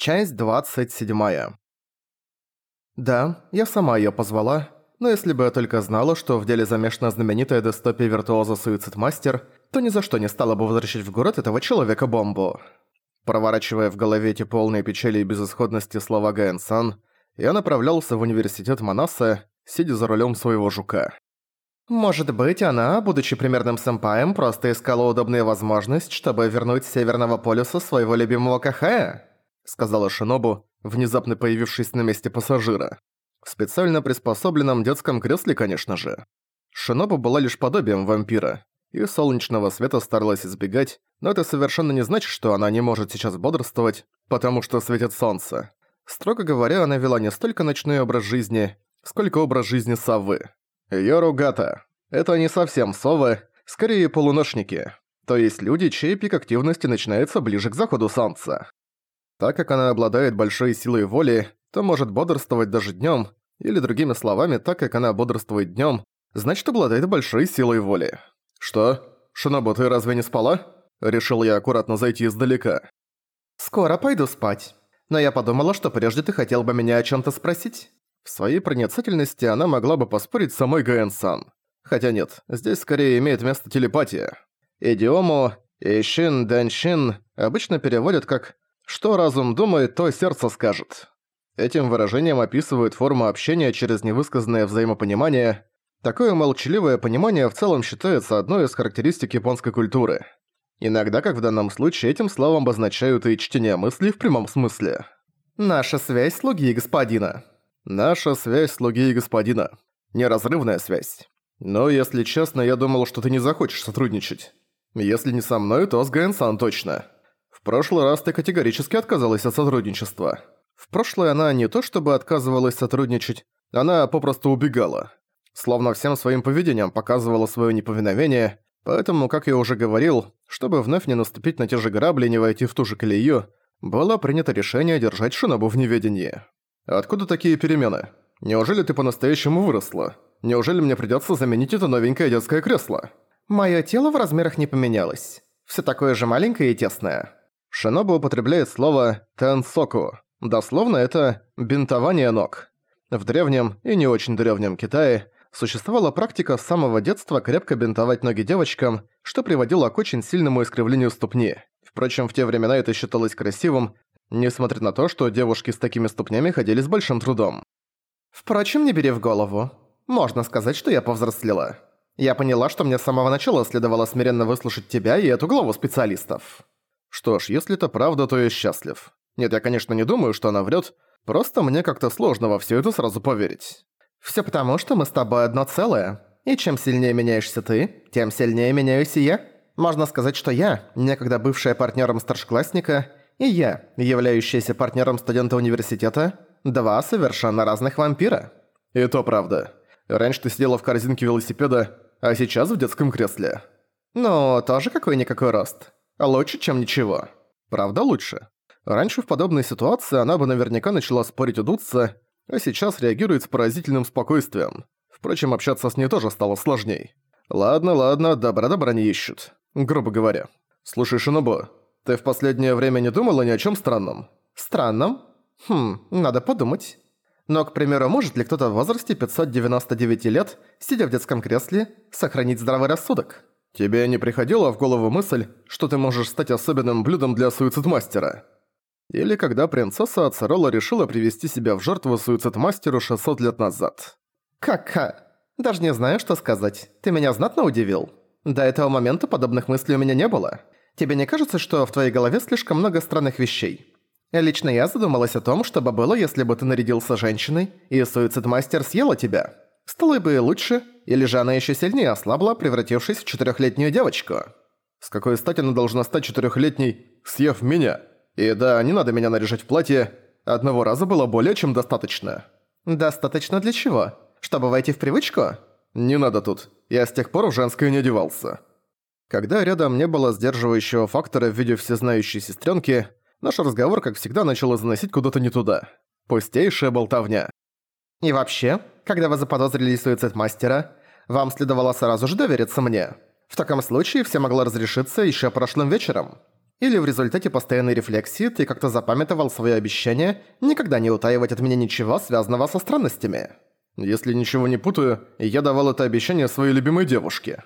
Часть 27. Да, я сама её позвала, но если бы я только знала, что в деле замешана знаменитая дистопия виртуоза Суицид Мастер, то ни за что не стала бы возвращать в город этого человека-бомбу. Проворачивая в голове эти полные печали и безысходности слова Гаэн-сан, я направлялся в университет Манаса, сидя за рулем своего жука. Может быть, она, будучи примерным сэмпаем, просто искала удобную возможность, чтобы вернуть с Северного полюса своего любимого Кахая? Сказала Шинобу, внезапно появившись на месте пассажира. В специально приспособленном детском кресле, конечно же. Шинобу была лишь подобием вампира, и солнечного света старалась избегать, но это совершенно не значит, что она не может сейчас бодрствовать, потому что светит солнце. Строго говоря, она вела не столько ночной образ жизни, сколько образ жизни совы. Йоругата. Это не совсем совы, скорее полуношники. То есть люди, чей пик активности начинается ближе к заходу солнца. Так как она обладает большой силой воли, то может бодрствовать даже днём, или другими словами, так как она бодрствует днём, значит обладает большой силой воли. «Что? Шинобу, ты разве не спала?» Решил я аккуратно зайти издалека. «Скоро пойду спать. Но я подумала, что прежде ты хотел бы меня о чём-то спросить». В своей проницательности она могла бы поспорить с самой Гаэн-сан. Хотя нет, здесь скорее имеет место телепатия. Идиому «ищин дэнщин» обычно переводят как что разум думает, то сердце скажет. Этим выражением описывают форму общения через невысказанное взаимопонимание. Такое молчаливое понимание в целом считается одной из характеристик японской культуры. Иногда, как в данном случае, этим словом обозначают и чтение мыслей в прямом смысле. «Наша связь слуги и господина». «Наша связь слуги и господина». Неразрывная связь. Но, если честно, я думал, что ты не захочешь сотрудничать. Если не со мной, то с Гэн-сан точно. В прошлый раз ты категорически отказалась от сотрудничества. В прошлое она не то чтобы отказывалась сотрудничать, она попросту убегала. Словно всем своим поведением показывала свое неповиновение, поэтому, как я уже говорил, чтобы вновь не наступить на те же грабли и не войти в ту же колею, было принято решение держать Шинобу в неведении. Откуда такие перемены? Неужели ты по-настоящему выросла? Неужели мне придётся заменить это новенькое детское кресло? Моё тело в размерах не поменялось. Всё такое же маленькое и тесное. Шиноба употребляет слово «тэнсоку». Дословно это «бинтование ног». В древнем и не очень древнем Китае существовала практика с самого детства крепко бинтовать ноги девочкам, что приводило к очень сильному искривлению ступни. Впрочем, в те времена это считалось красивым, несмотря на то, что девушки с такими ступнями ходили с большим трудом. Впрочем, не бери в голову. Можно сказать, что я повзрослела. Я поняла, что мне с самого начала следовало смиренно выслушать тебя и эту главу специалистов. Что ж, если это правда, то я счастлив. Нет, я, конечно, не думаю, что она врет, просто мне как-то сложно во все это сразу поверить. Все потому, что мы с тобой одно целое. И чем сильнее меняешься ты, тем сильнее меняюсь и я. Можно сказать, что я, некогда бывшая партнером старшеклассника, и я, являющаяся партнером студента университета, два совершенно разных вампира. И то правда. Раньше ты сидела в корзинке велосипеда, а сейчас в детском кресле. Ну, тоже какой-никакой рост. Лучше, чем ничего. Правда лучше? Раньше в подобной ситуации она бы наверняка начала спорить удуться, а сейчас реагирует с поразительным спокойствием. Впрочем, общаться с ней тоже стало сложней. Ладно, ладно, добра-добра не ищут. Грубо говоря. Слушай, Шинобу, ты в последнее время не думала ни о чем странном? Странном? Хм, надо подумать. Но, к примеру, может ли кто-то в возрасте 599 лет, сидя в детском кресле, сохранить здравый рассудок? Тебе не приходила в голову мысль, что ты можешь стать особенным блюдом для суицидмастера? Или когда принцесса Ацарола решила привести себя в жертву суицидмастеру 600 лет назад? Как-ка? Даже не знаю, что сказать. Ты меня знатно удивил. До этого момента подобных мыслей у меня не было. Тебе не кажется, что в твоей голове слишком много странных вещей? Лично я задумалась о том, что бы было, если бы ты нарядился женщиной, и суицидмастер съела тебя. Стало бы лучше, или же она еще сильнее ослабла, превратившись в четырехлетнюю девочку. С какой стати она должна стать четырехлетней, съев меня? И да, не надо меня наряжать в платье. Одного раза было более чем достаточно. Достаточно для чего? Чтобы войти в привычку? Не надо тут. Я с тех пор в женское не одевался. Когда рядом не было сдерживающего фактора в виде всезнающей сестренки, наш разговор, как всегда, начал заносить куда-то не туда. Пустейшая болтовня. И вообще, когда вы заподозрили суицид мастера, вам следовало сразу же довериться мне. В таком случае все могло разрешиться еще прошлым вечером. Или в результате постоянной рефлексии ты как-то запамятовал свое обещание никогда не утаивать от меня ничего, связанного со странностями? Если ничего не путаю, я давал это обещание своей любимой девушке.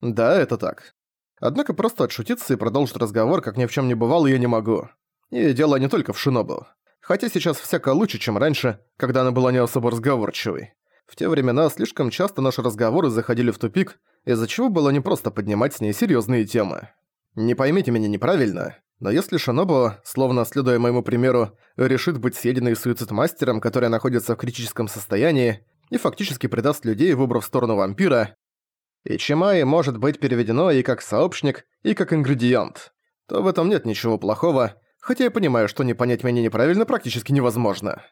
Да, это так. Однако просто отшутиться и продолжить разговор, как ни в чем не бывало, я не могу. И дело не только в Шинобу. Хотя сейчас всяко лучше, чем раньше, когда она была не особо разговорчивой. В те времена слишком часто наши разговоры заходили в тупик, из-за чего было непросто поднимать с ней серьезные темы. Не поймите меня неправильно, но если Шинобу, словно следуя моему примеру, решит быть съеденной суицид-мастером, который находится в критическом состоянии, и фактически предаст людей, выбрав сторону вампира, Ичимай может быть переведено и как сообщник, и как ингредиент, то в этом нет ничего плохого, хотя я понимаю, что не понять меня неправильно практически невозможно.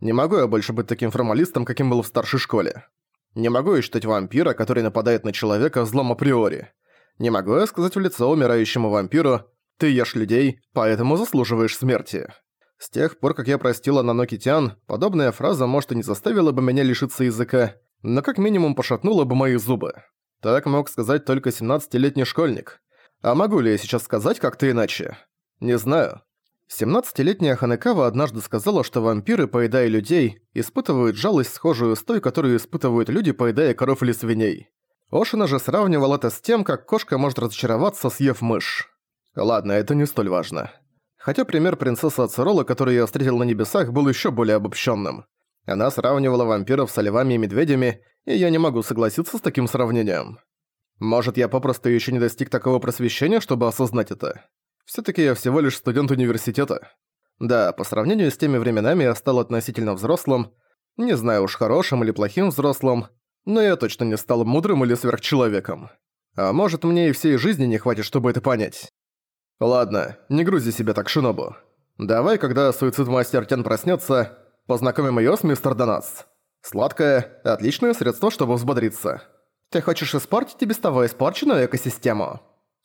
Не могу я больше быть таким формалистом, каким был в старшей школе. Не могу я считать вампира, который нападает на человека, злом априори. Не могу я сказать в лицо умирающему вампиру «Ты ешь людей, поэтому заслуживаешь смерти». С тех пор, как я простила Наноки Тян, подобная фраза, может, и не заставила бы меня лишиться языка, но как минимум пошатнула бы мои зубы. Так мог сказать только 17-летний школьник. А могу ли я сейчас сказать как-то иначе? Не знаю. 17-летняя Ханекава однажды сказала, что вампиры, поедая людей, испытывают жалость, схожую с той, которую испытывают люди, поедая коров или свиней. Ошина же сравнивал это с тем, как кошка может разочароваться, съев мышь. Ладно, это не столь важно. Хотя пример принцессы Ацерола, который я встретил на небесах, был еще более обобщенным. Она сравнивала вампиров с львами и медведями, и я не могу согласиться с таким сравнением. Может, я попросту еще не достиг такого просвещения, чтобы осознать это. Все таки я всего лишь студент университета. Да, по сравнению с теми временами я стал относительно взрослым, не знаю уж хорошим или плохим взрослым, но я точно не стал мудрым или сверхчеловеком. А может, мне и всей жизни не хватит, чтобы это понять. Ладно, не грузи себя так, Шинобу. Давай, когда суицид-мастер Тен проснется, познакомим ее с мистер Донас. Сладкое – отличное средство, чтобы взбодриться. Ты хочешь испортить и без того испорченную экосистему?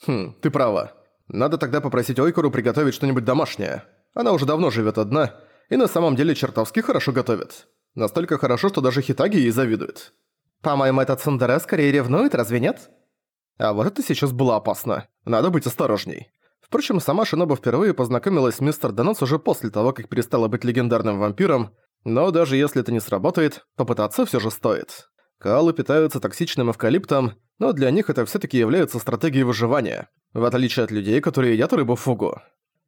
Хм, ты права. Надо тогда попросить Ойкуру приготовить что-нибудь домашнее. Она уже давно живет одна, и на самом деле чертовски хорошо готовит. Настолько хорошо, что даже Хитаги ей завидует. По-моему, этот Сандере скорее ревнует, разве нет? А вот это сейчас было опасно. Надо быть осторожней. Впрочем, сама Шиноба впервые познакомилась с мистер Донос уже после того, как перестала быть легендарным вампиром, но даже если это не сработает, попытаться все же стоит. Каалы питаются токсичным эвкалиптом, но для них это все таки является стратегией выживания, в отличие от людей, которые едят рыбу фугу.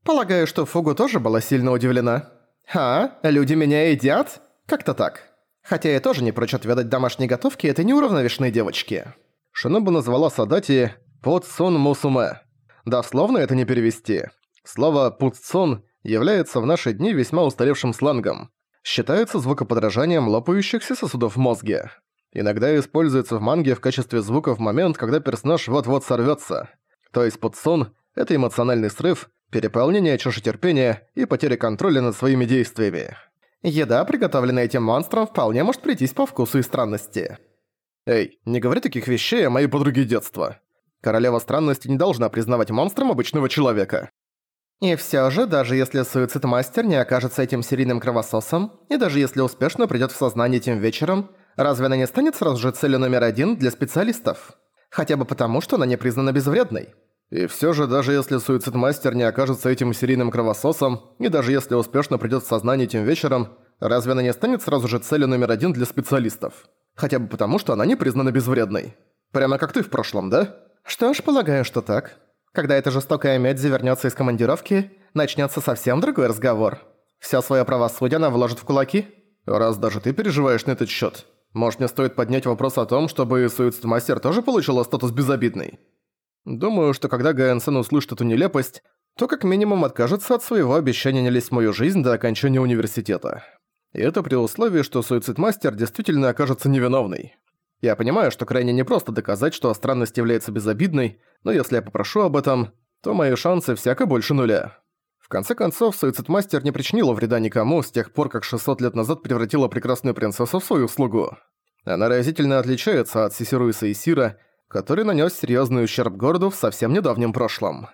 Полагаю, что фугу тоже была сильно удивлена. «А, люди меня едят? Как-то так. Хотя я тоже не прочь отведать домашней готовки этой неуравновешенной девочки». Шинобу назвала Садати «Подсон Мусуме». Дословно это не перевести. Слово «пуцсон» является в наши дни весьма устаревшим сленгом, считается звукоподражанием лопающихся сосудов в мозге. Иногда используется в манге в качестве звука в момент, когда персонаж вот-вот сорвется. То есть подсон — это эмоциональный срыв, переполнение чаши терпения и потеря контроля над своими действиями. Еда, приготовленная этим монстром, вполне может прийтись по вкусу и странности. Эй, не говори таких вещей о моей подруге детства. Королева странности не должна признавать монстром обычного человека. И все же, даже если суицид-мастер не окажется этим серийным кровососом, и даже если успешно придёт в сознание этим вечером, разве она не станет сразу же целью номер один для специалистов? Хотя бы потому, что она не признана безвредной. И все же, даже если суицид-мастер не окажется этим серийным кровососом, и даже если успешно придёт в сознание этим вечером, разве она не станет сразу же целью номер один для специалистов? Хотя бы потому, что она не признана безвредной. Прямо как ты в прошлом, да? Что ж, полагаю, что так. Когда эта жестокая медь завернется из командировки, начнется совсем другой разговор. Все свое правосудие она вложит в кулаки. Раз даже ты переживаешь на этот счет, может мне стоит поднять вопрос о том, чтобы Суицид-мастер тоже получила статус безобидный? Думаю, что когда Гаэнсен услышит эту нелепость, то как минимум откажется от своего обещания не лезть мою жизнь до окончания университета. И это при условии, что Суицид-мастер действительно окажется невиновной. Я понимаю, что крайне непросто доказать, что странность является безобидной, но если я попрошу об этом, то мои шансы всяко больше нуля. В конце концов, Суицидмастер не причинила вреда никому с тех пор, как 600 лет назад превратила прекрасную принцессу в свою слугу. Она разительно отличается от Сисируиса и Сира, который нанес серьезный ущерб городу в совсем недавнем прошлом.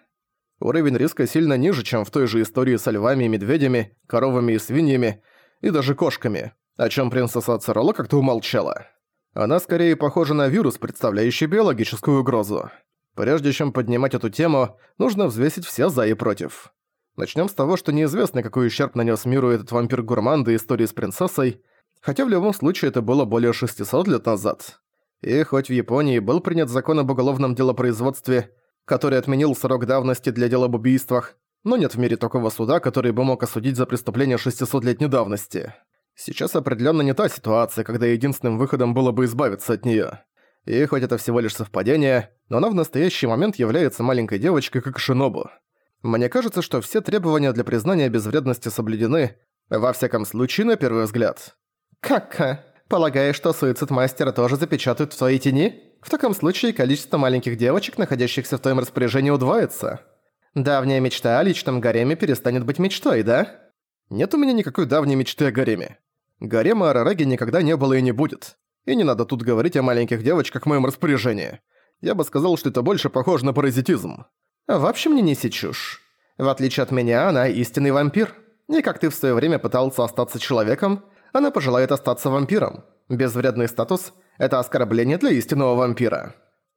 Уровень риска сильно ниже, чем в той же истории со львами и медведями, коровами и свиньями, и даже кошками, о чем принцесса Ацерола как-то умолчала. Она скорее похожа на вирус, представляющий биологическую угрозу. Прежде чем поднимать эту тему, нужно взвесить все «за» и «против». Начнем с того, что неизвестно, какой ущерб нанес миру этот вампир-гурман до истории с принцессой, хотя в любом случае это было более 600 лет назад. И хоть в Японии был принят закон об уголовном делопроизводстве, который отменил срок давности для дел об убийствах, но нет в мире такого суда, который бы мог осудить за преступление 600-летней давности. Сейчас определенно не та ситуация, когда единственным выходом было бы избавиться от нее. И хоть это всего лишь совпадение, но она в настоящий момент является маленькой девочкой, как Шинобу. Мне кажется, что все требования для признания безвредности соблюдены, во всяком случае, на первый взгляд. «Как-ка? Полагаешь, что суицид мастера тоже запечатают в твоей тени? В таком случае количество маленьких девочек, находящихся в твоем распоряжении, удвоится. Давняя мечта о личном гареме перестанет быть мечтой, да? Нет у меня никакой давней мечты о гареме. Гарема Арараги никогда не было и не будет. И не надо тут говорить о маленьких девочках в моем распоряжении. Я бы сказал, что это больше похоже на паразитизм. В общем, не неси чушь. В отличие от меня, она истинный вампир. И как ты в своё время пытался остаться человеком, она пожелает остаться вампиром. Безвредный статус – это оскорбление для истинного вампира.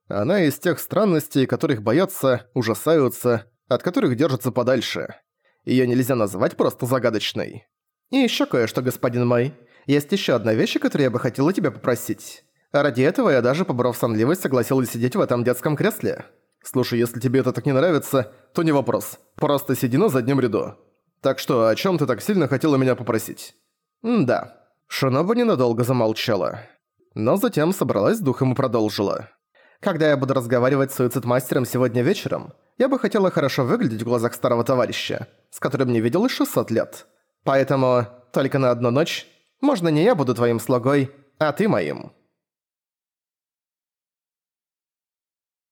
Она из тех странностей, которых боятся, ужасаются, от которых держатся подальше. Её нельзя назвать просто загадочной. И ещё кое-что, господин мой. Есть ещё одна вещь, которую я бы хотела тебя попросить. Ради этого я даже, поборов сонливость, согласилась сидеть в этом детском кресле. Слушай, если тебе это так не нравится, то не вопрос. Просто сиди на заднем ряду. Так что, о чём ты так сильно хотела меня попросить? Да. Шиноба ненадолго замолчала. Но затем собралась с духом и продолжила. Когда я буду разговаривать с суицид-мастером сегодня вечером, я бы хотела хорошо выглядеть в глазах старого товарища, с которым не виделась 600 лет. Поэтому только на одну ночь можно не я буду твоим слугой, а ты моим».